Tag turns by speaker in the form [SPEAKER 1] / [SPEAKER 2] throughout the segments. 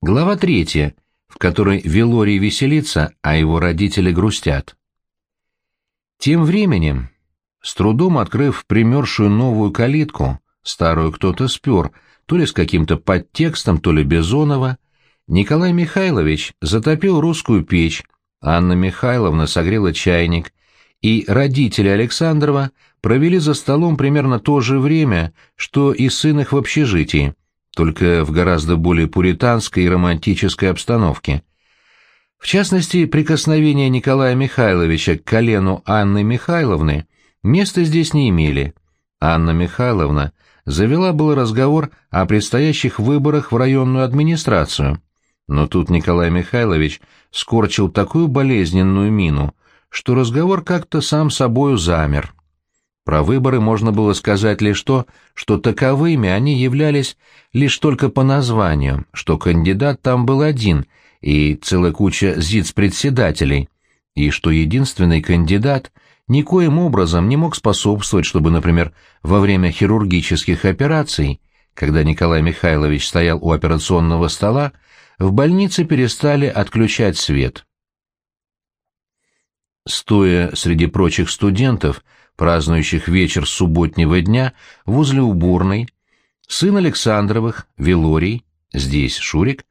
[SPEAKER 1] Глава третья, в которой Велорий веселится, а его родители грустят. Тем временем, с трудом открыв примершую новую калитку, старую кто-то спер, то ли с каким-то подтекстом, то ли Безонова, Николай Михайлович затопил русскую печь, Анна Михайловна согрела чайник, и родители Александрова провели за столом примерно то же время, что и сын их в общежитии, только в гораздо более пуританской и романтической обстановке. В частности, прикосновения Николая Михайловича к колену Анны Михайловны места здесь не имели. Анна Михайловна завела был разговор о предстоящих выборах в районную администрацию, но тут Николай Михайлович скорчил такую болезненную мину, что разговор как-то сам собою замер. Про выборы можно было сказать лишь то, что таковыми они являлись лишь только по названию, что кандидат там был один и целая куча зиц-председателей, и что единственный кандидат никоим образом не мог способствовать, чтобы, например, во время хирургических операций, когда Николай Михайлович стоял у операционного стола, в больнице перестали отключать свет. Стоя среди прочих студентов, празднующих вечер субботнего дня возле уборной, сын Александровых, Велорий, здесь Шурик,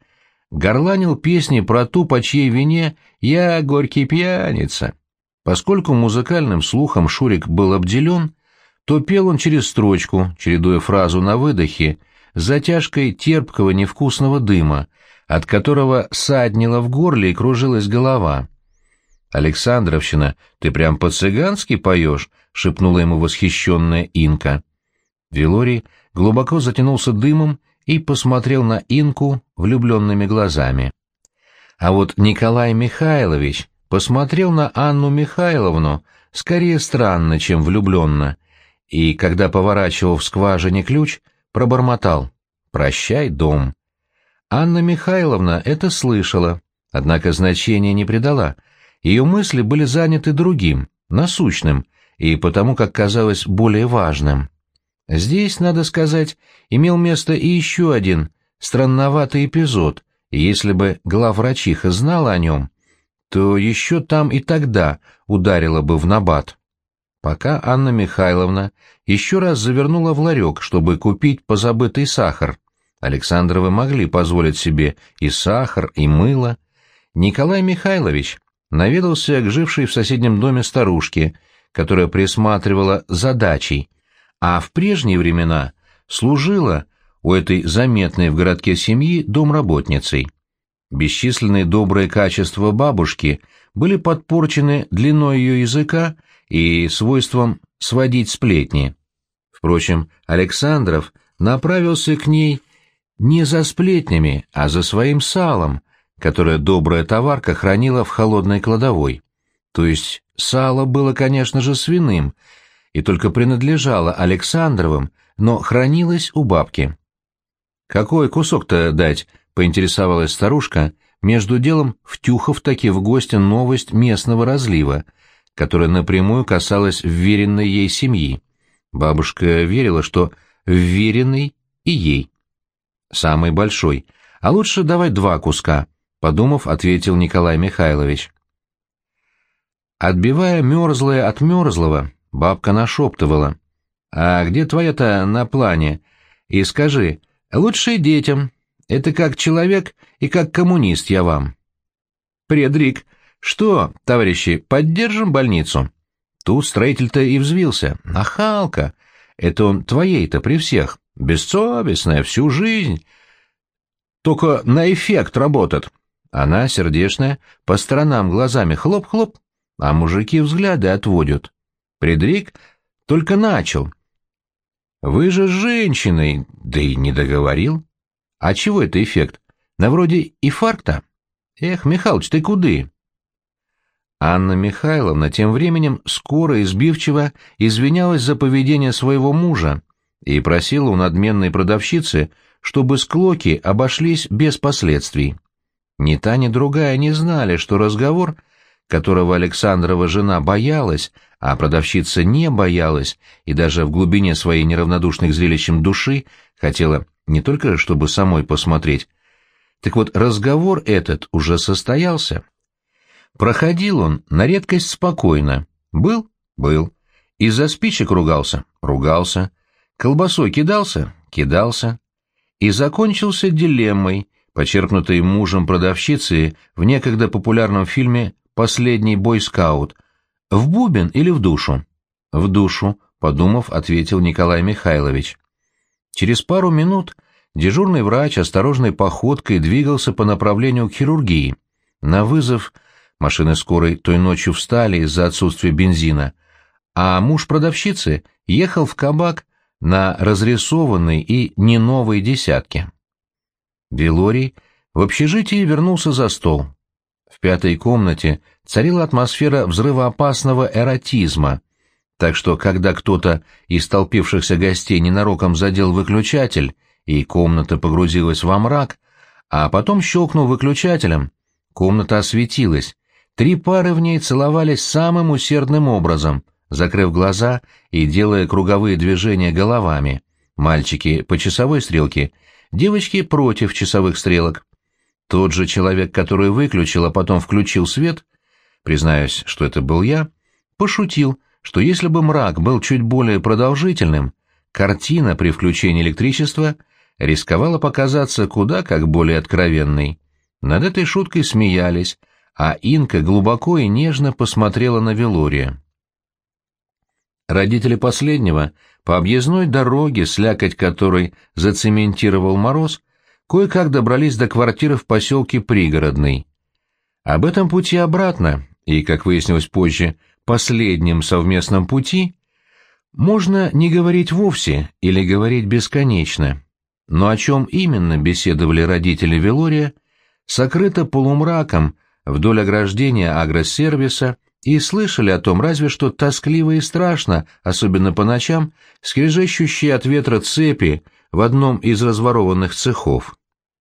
[SPEAKER 1] горланил песни про ту, по чьей вине «я горький пьяница». Поскольку музыкальным слухом Шурик был обделен, то пел он через строчку, чередуя фразу на выдохе, затяжкой терпкого невкусного дыма, от которого саднило в горле и кружилась голова. «Александровщина, ты прям по-цыгански поешь», — шепнула ему восхищенная Инка. Вилорий глубоко затянулся дымом и посмотрел на Инку влюбленными глазами. А вот Николай Михайлович посмотрел на Анну Михайловну скорее странно, чем влюбленно, и, когда поворачивал в скважине ключ, пробормотал «Прощай, дом». Анна Михайловна это слышала, однако значения не придала — ее мысли были заняты другим, насущным, и потому, как казалось, более важным. Здесь, надо сказать, имел место и еще один странноватый эпизод, и если бы главврачиха знала о нем, то еще там и тогда ударила бы в набат. Пока Анна Михайловна еще раз завернула в ларек, чтобы купить позабытый сахар. Александровы могли позволить себе и сахар, и мыло. Николай Михайлович наведался к жившей в соседнем доме старушке, которая присматривала за дачей, а в прежние времена служила у этой заметной в городке семьи домработницей. Бесчисленные добрые качества бабушки были подпорчены длиной ее языка и свойством сводить сплетни. Впрочем, Александров направился к ней не за сплетнями, а за своим салом, которое добрая товарка хранила в холодной кладовой. То есть сало было, конечно же, свиным, и только принадлежало Александровым, но хранилось у бабки. «Какой кусок-то дать?» — поинтересовалась старушка, между делом втюхав таки в гости новость местного разлива, которая напрямую касалась вверенной ей семьи. Бабушка верила, что вверенный и ей. Самый большой. А лучше давай два куска, — подумав, ответил Николай Михайлович. Отбивая мерзлое от мерзлого, бабка нашептывала. «А где твоя-то на плане? И скажи, лучше детям. Это как человек и как коммунист я вам». «Предрик, что, товарищи, поддержим больницу?» Тут строитель-то и взвился. «Нахалка! Это он твоей-то при всех. Бессовестная, всю жизнь. Только на эффект работает. Она, сердечная, по сторонам глазами хлоп-хлоп, а мужики взгляды отводят. Предрик только начал. Вы же с женщиной, да и не договорил. А чего это эффект? На вроде инфаркта? Эх, Михалыч, ты куды? Анна Михайловна тем временем скоро и сбивчиво извинялась за поведение своего мужа и просила у надменной продавщицы, чтобы склоки обошлись без последствий. Ни та, ни другая не знали, что разговор, которого Александрова жена боялась, а продавщица не боялась и даже в глубине своей неравнодушной к зрелищам души хотела не только чтобы самой посмотреть, Так вот, разговор этот уже состоялся. Проходил он на редкость спокойно. Был? Был. Из-за спичек ругался? Ругался. Колбасой кидался? Кидался. И закончился дилеммой, почерпнутой мужем продавщицы в некогда популярном фильме «Последний бойскаут». В бубен или в душу? В душу, подумав, ответил Николай Михайлович. Через пару минут дежурный врач осторожной походкой двигался по направлению к хирургии. На вызов машины скорой той ночью встали из-за отсутствия бензина, а муж продавщицы ехал в кабак на разрисованной и не новой десятке. Велорий в общежитии вернулся за стол. В пятой комнате царила атмосфера взрывоопасного эротизма, так что, когда кто-то из толпившихся гостей ненароком задел выключатель, и комната погрузилась во мрак, а потом щелкнул выключателем, комната осветилась, три пары в ней целовались самым усердным образом, закрыв глаза и делая круговые движения головами, мальчики по часовой стрелке, девочки против часовых стрелок. Тот же человек, который выключил, а потом включил свет, признаюсь, что это был я, пошутил, что если бы мрак был чуть более продолжительным, картина при включении электричества рисковала показаться куда как более откровенной. Над этой шуткой смеялись, а Инка глубоко и нежно посмотрела на Велория. Родители последнего, по объездной дороге, слякоть которой зацементировал мороз, кое-как добрались до квартиры в поселке Пригородный. Об этом пути обратно, и, как выяснилось позже, последнем совместном пути можно не говорить вовсе или говорить бесконечно. Но о чем именно беседовали родители Велория, сокрыто полумраком вдоль ограждения агросервиса и слышали о том разве что тоскливо и страшно, особенно по ночам, скрежещущие от ветра цепи в одном из разворованных цехов.